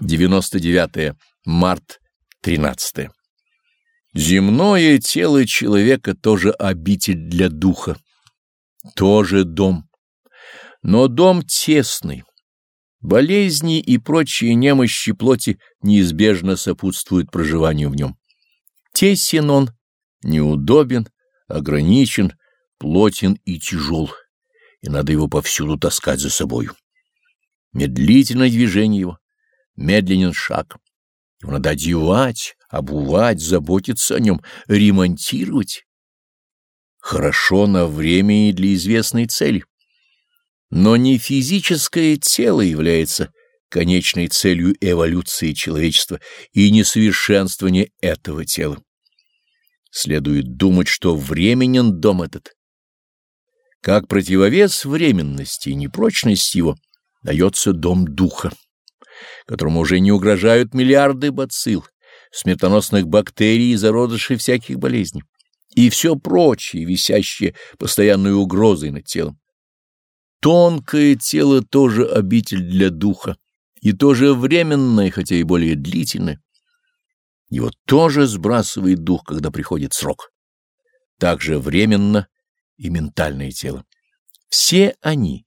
99 март 13 Земное тело человека тоже обитель для духа, тоже дом. Но дом тесный. Болезни и прочие немощи плоти неизбежно сопутствуют проживанию в нем. Тесен он, неудобен, ограничен, плотен и тяжел, и надо его повсюду таскать за собою. Медлительное движение его, медленен шаг. Его надо одевать, обувать, заботиться о нем, ремонтировать. Хорошо на время и для известной цели. Но не физическое тело является конечной целью эволюции человечества и несовершенствования этого тела. Следует думать, что временен дом этот. Как противовес временности и непрочности его дается дом духа которому уже не угрожают миллиарды бацилл, смертоносных бактерий и зародышей всяких болезней, и все прочее, висящее постоянной угрозой над телом. Тонкое тело тоже обитель для духа, и тоже временное, хотя и более длительное. Его тоже сбрасывает дух, когда приходит срок. Также временно и ментальное тело. Все они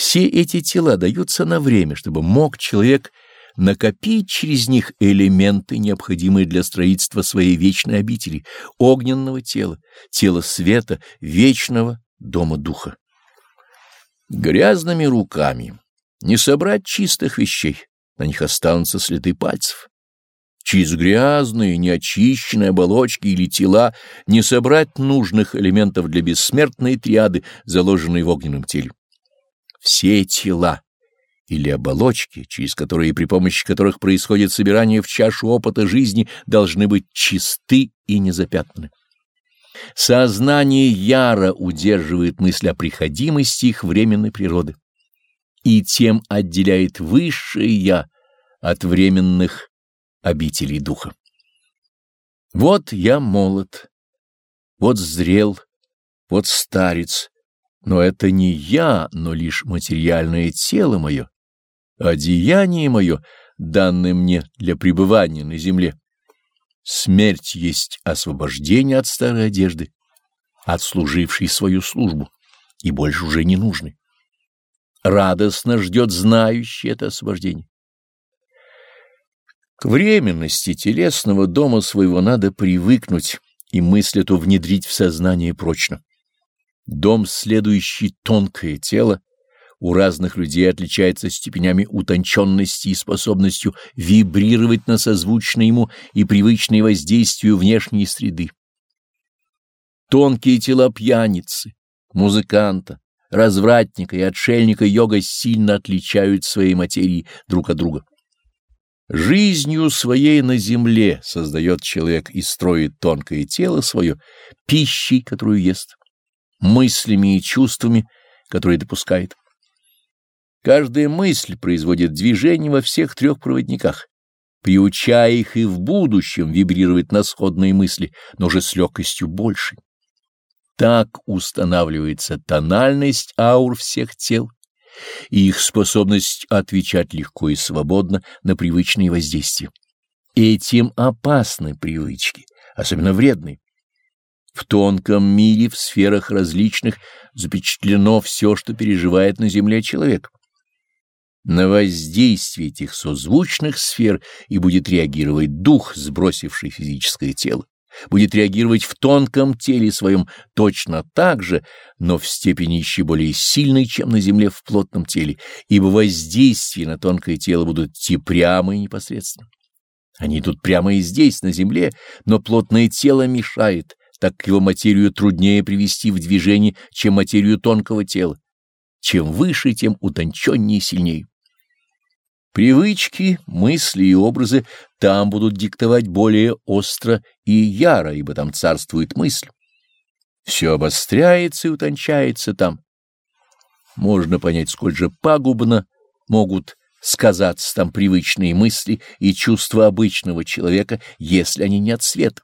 все эти тела даются на время, чтобы мог человек накопить через них элементы, необходимые для строительства своей вечной обители, огненного тела, тела света, вечного дома духа. Грязными руками не собрать чистых вещей, на них останутся следы пальцев. Через грязные, неочищенные оболочки или тела не собрать нужных элементов для бессмертной триады, заложенной в огненном теле все тела или оболочки, через которые и при помощи которых происходит собирание в чашу опыта жизни, должны быть чисты и незапятнаны. Сознание яро удерживает мысль о приходимости их временной природы и тем отделяет высшее «я» от временных обителей духа. Вот я молод, вот зрел, вот старец, но это не я, но лишь материальное тело мое, одеяние мое, данное мне для пребывания на земле. Смерть есть освобождение от старой одежды, отслужившей свою службу и больше уже не нужной. Радостно ждет знающий это освобождение. К временности телесного дома своего надо привыкнуть и мысль эту внедрить в сознание прочно. Дом, следующий тонкое тело, у разных людей отличается степенями утонченности и способностью вибрировать на созвучное ему и привычные воздействию внешней среды. Тонкие тела пьяницы, музыканта, развратника и отшельника йога сильно отличают своей материи друг от друга. Жизнью своей на земле создает человек и строит тонкое тело свое пищей, которую ест мыслями и чувствами, которые допускает. Каждая мысль производит движение во всех трех проводниках, приучая их и в будущем вибрировать на сходные мысли, но уже с легкостью большей. Так устанавливается тональность аур всех тел и их способность отвечать легко и свободно на привычные воздействия. Этим опасны привычки, особенно вредные. В тонком мире, в сферах различных, запечатлено все, что переживает на Земле человек. На воздействие этих созвучных сфер и будет реагировать дух, сбросивший физическое тело, будет реагировать в тонком теле своем точно так же, но в степени еще более сильной, чем на Земле в плотном теле, ибо воздействия на тонкое тело будут идти прямо и непосредственно. Они идут прямо и здесь, на Земле, но плотное тело мешает, так как его материю труднее привести в движение, чем материю тонкого тела. Чем выше, тем утонченнее и сильнее. Привычки, мысли и образы там будут диктовать более остро и яро, ибо там царствует мысль. Все обостряется и утончается там. Можно понять, сколь же пагубно могут сказаться там привычные мысли и чувства обычного человека, если они не от света.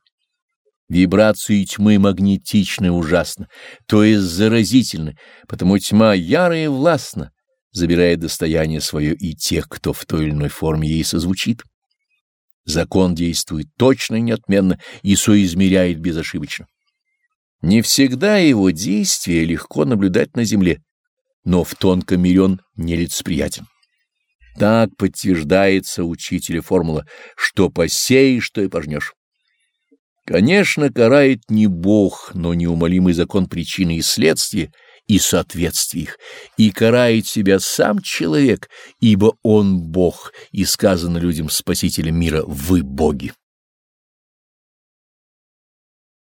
Вибрации тьмы магнетичны ужасно, то есть заразительны, потому тьма ярая и властна, забирая достояние свое и тех, кто в той или иной форме ей созвучит. Закон действует точно и неотменно и соизмеряет безошибочно. Не всегда его действие легко наблюдать на земле, но в тонком мире он нелицеприятен. Так подтверждается учителя формула «что посеешь, то и пожнешь». Конечно, карает не Бог, но неумолимый закон причины и следствия и соответствий их, и карает себя сам человек, ибо он Бог, и сказано людям Спасителем мира «Вы боги».